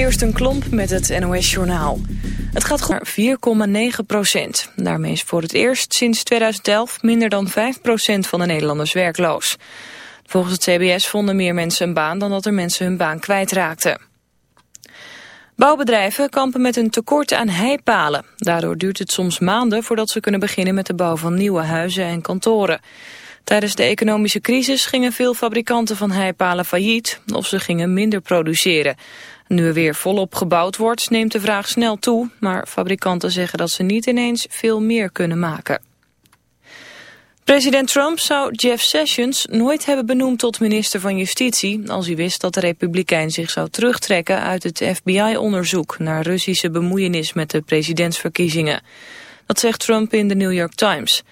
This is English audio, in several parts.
Kirsten Klomp met het NOS-journaal. Het gaat naar 4,9 procent. Daarmee is voor het eerst sinds 2011 minder dan 5 procent van de Nederlanders werkloos. Volgens het CBS vonden meer mensen een baan dan dat er mensen hun baan kwijtraakten. Bouwbedrijven kampen met een tekort aan heipalen. Daardoor duurt het soms maanden voordat ze kunnen beginnen met de bouw van nieuwe huizen en kantoren. Tijdens de economische crisis gingen veel fabrikanten van heipalen failliet of ze gingen minder produceren. Nu er weer volop gebouwd wordt, neemt de vraag snel toe, maar fabrikanten zeggen dat ze niet ineens veel meer kunnen maken. President Trump zou Jeff Sessions nooit hebben benoemd tot minister van Justitie... als hij wist dat de Republikein zich zou terugtrekken uit het FBI-onderzoek... naar Russische bemoeienis met de presidentsverkiezingen. Dat zegt Trump in de New York Times.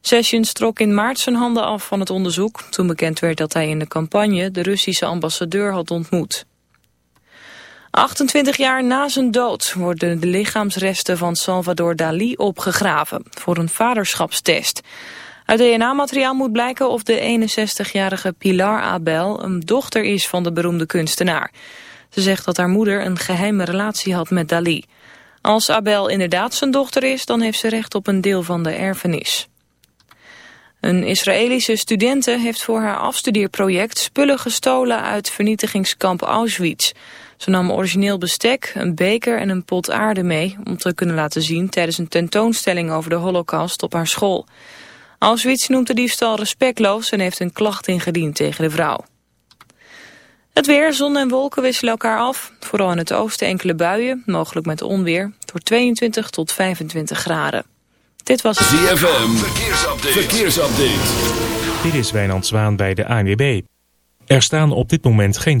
Sessions trok in maart zijn handen af van het onderzoek... toen bekend werd dat hij in de campagne de Russische ambassadeur had ontmoet. 28 jaar na zijn dood worden de lichaamsresten van Salvador Dali opgegraven... voor een vaderschapstest... Uit DNA-materiaal moet blijken of de 61-jarige Pilar Abel een dochter is van de beroemde kunstenaar. Ze zegt dat haar moeder een geheime relatie had met Dali. Als Abel inderdaad zijn dochter is, dan heeft ze recht op een deel van de erfenis. Een Israëlische studente heeft voor haar afstudeerproject spullen gestolen uit vernietigingskamp Auschwitz. Ze nam origineel bestek, een beker en een pot aarde mee om te kunnen laten zien tijdens een tentoonstelling over de holocaust op haar school. Auschwitz noemt de diefstal respectloos en heeft een klacht ingediend tegen de vrouw. Het weer, zon en wolken wisselen elkaar af. Vooral in het oosten enkele buien, mogelijk met onweer. Door 22 tot 25 graden. Dit was ZFM, verkeersupdate. verkeersupdate. Dit is Wijnand Zwaan bij de ANWB. Er staan op dit moment geen...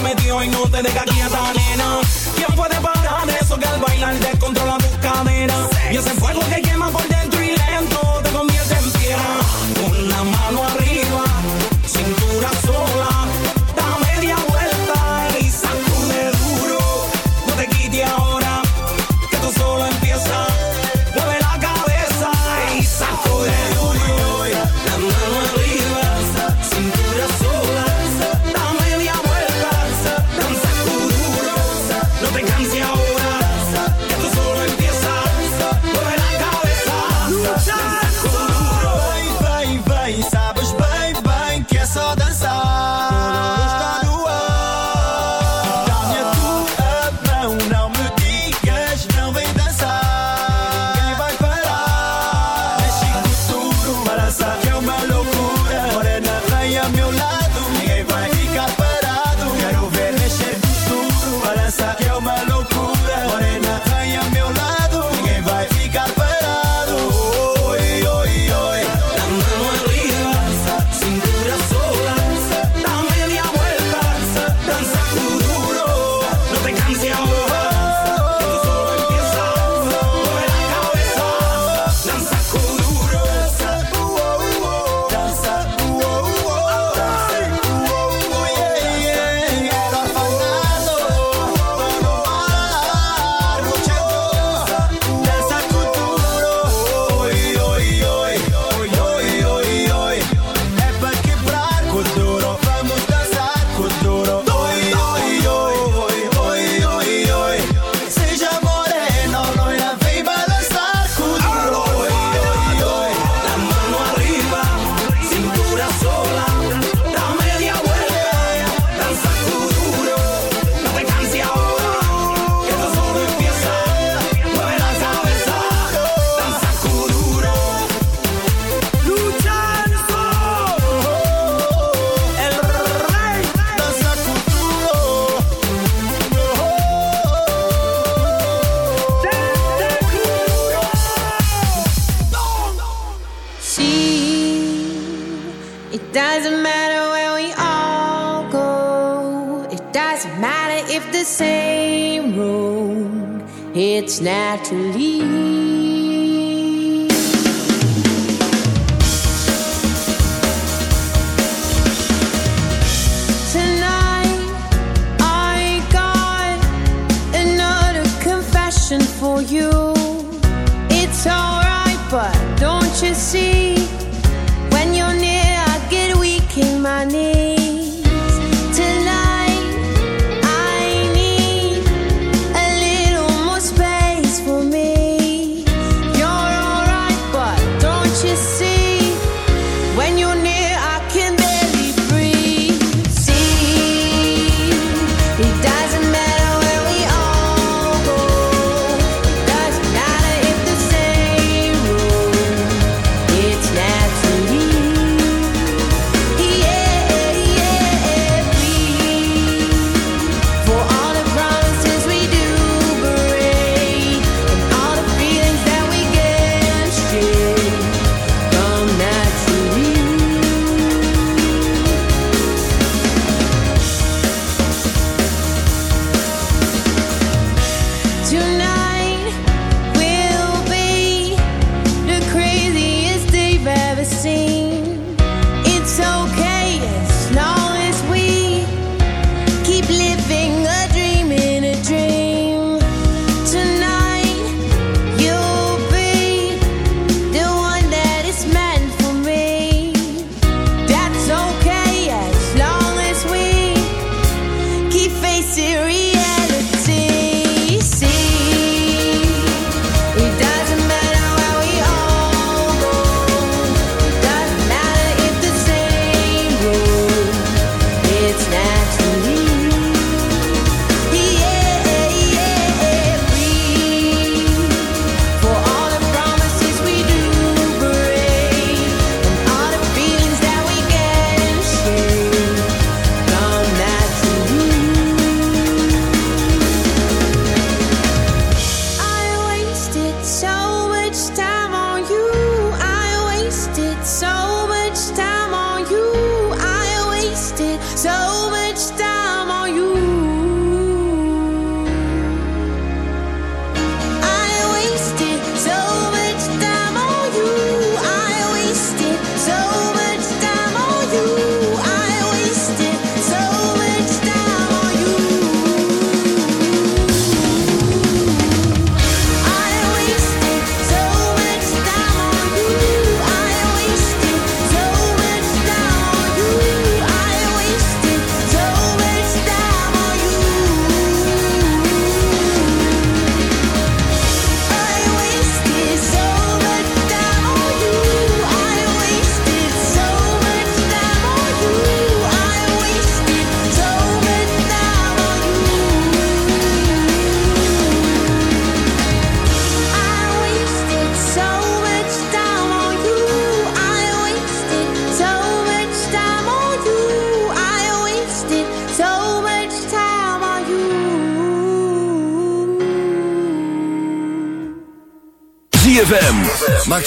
Te metió y no te deja quieta,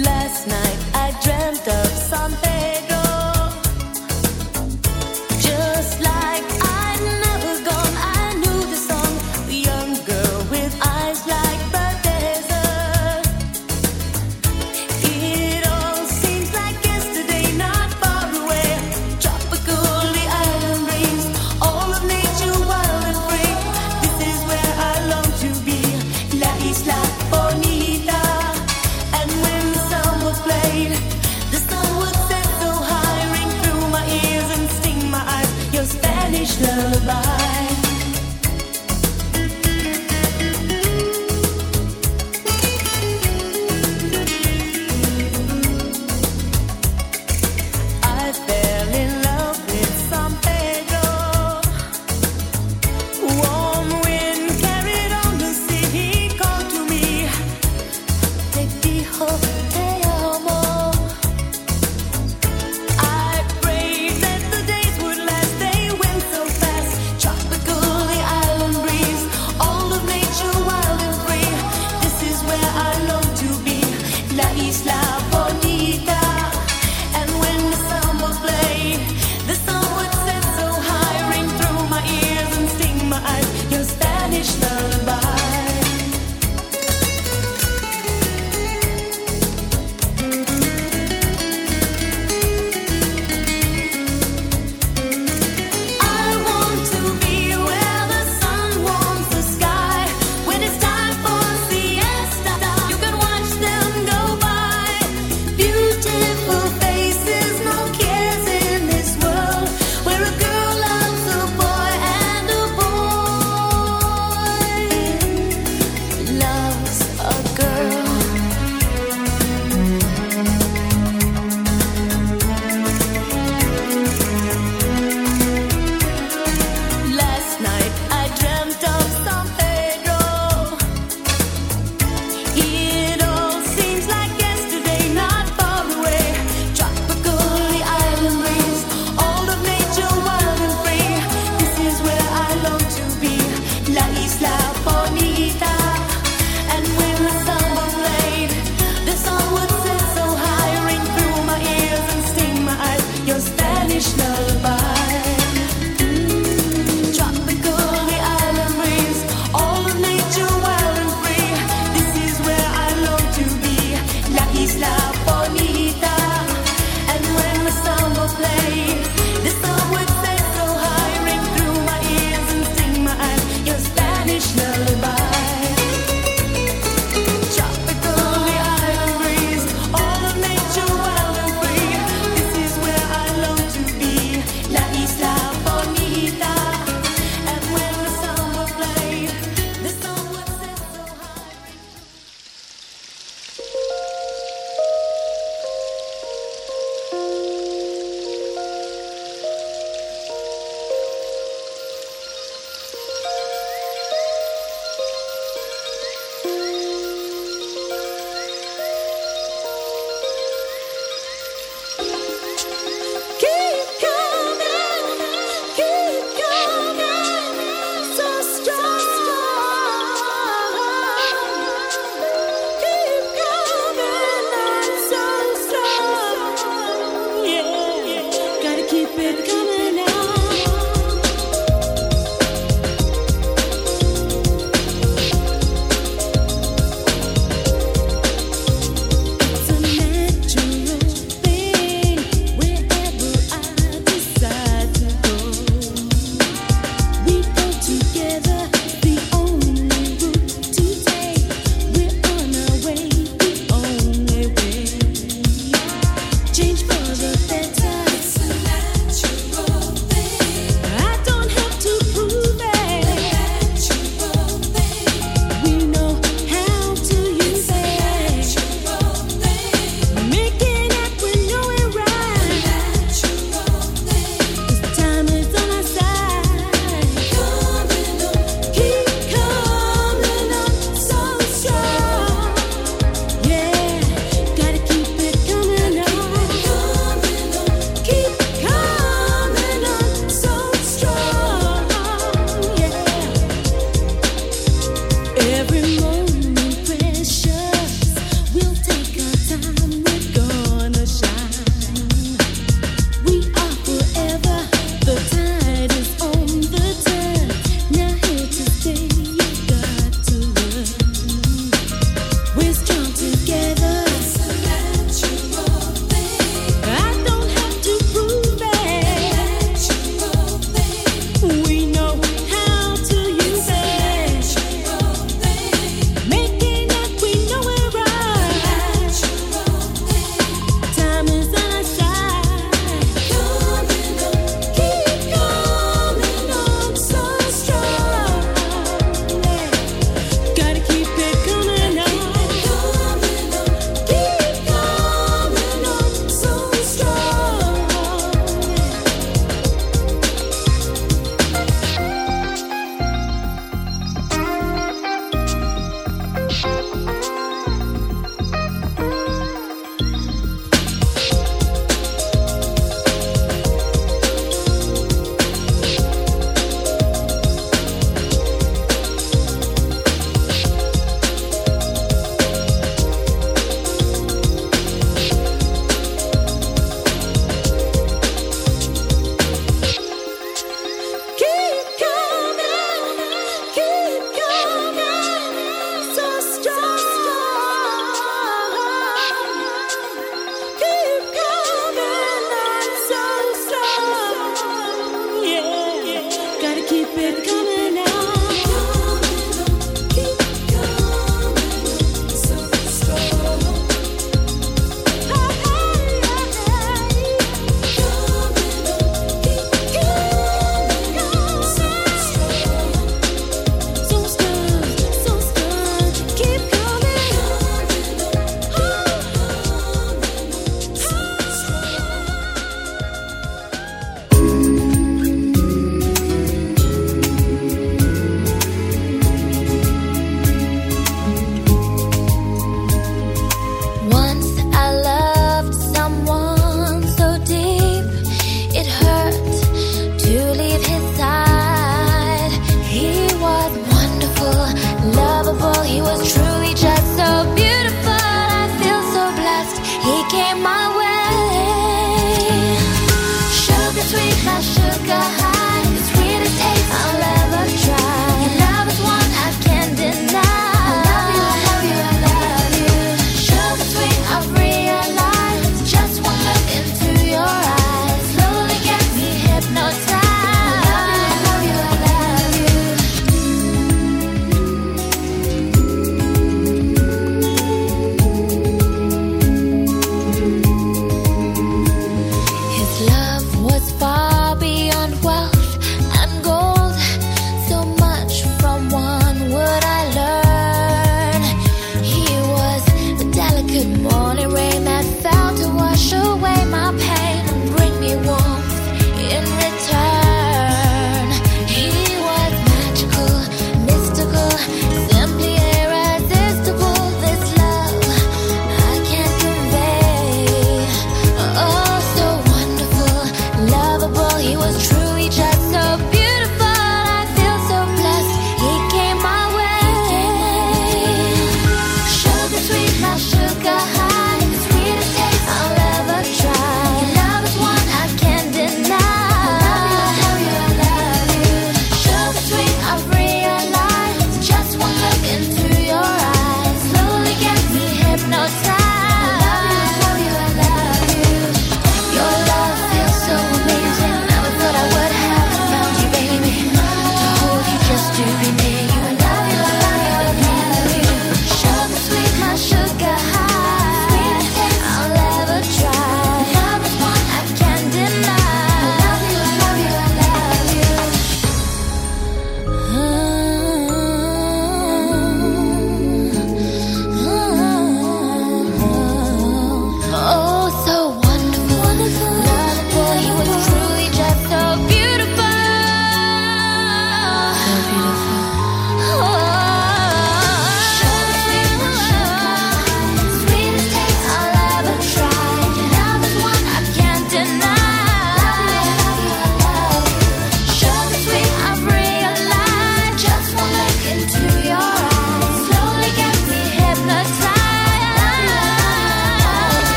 Last night I dreamt of something.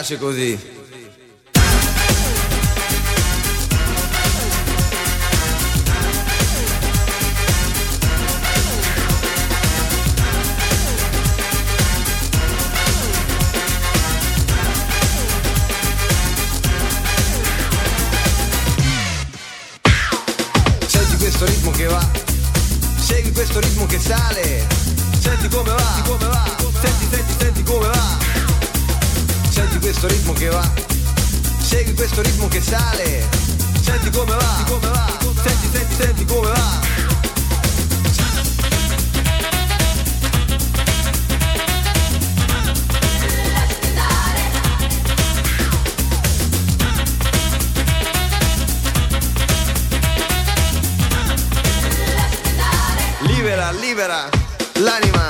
piace così. Segui questo ritmo che sale, senti come va, come va, senti, senti, senti come va. Libera, libera, l'anima.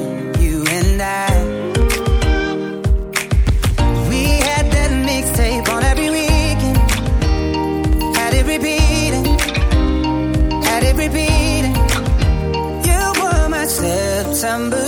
September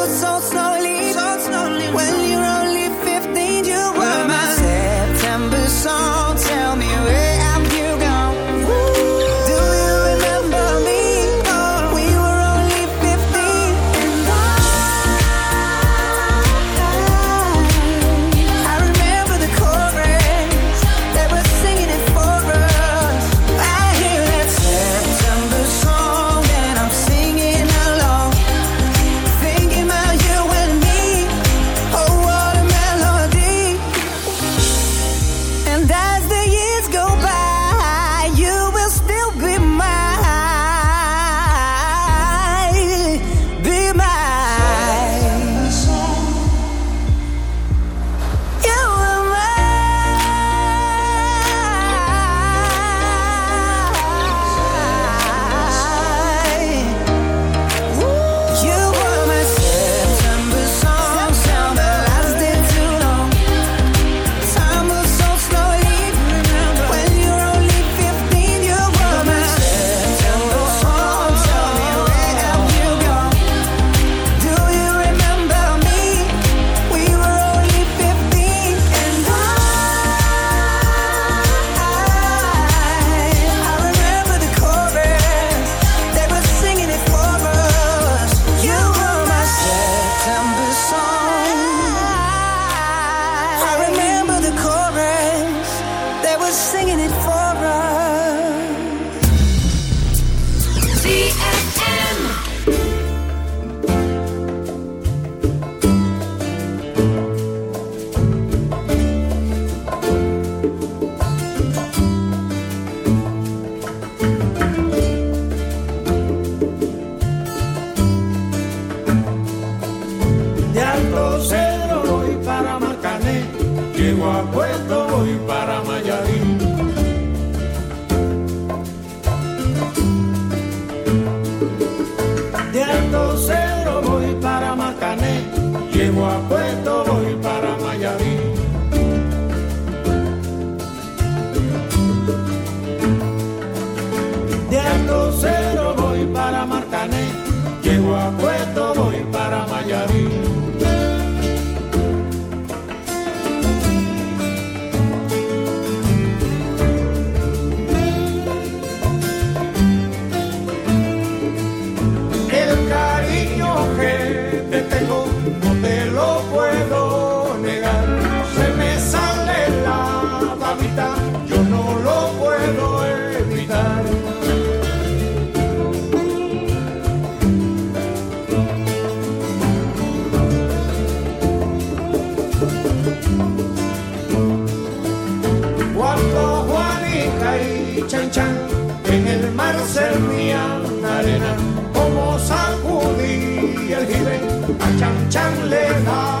Cuando Juanita y Chan Chan en el mar servían arena, como sacudí el jibe, a Chan Chan le da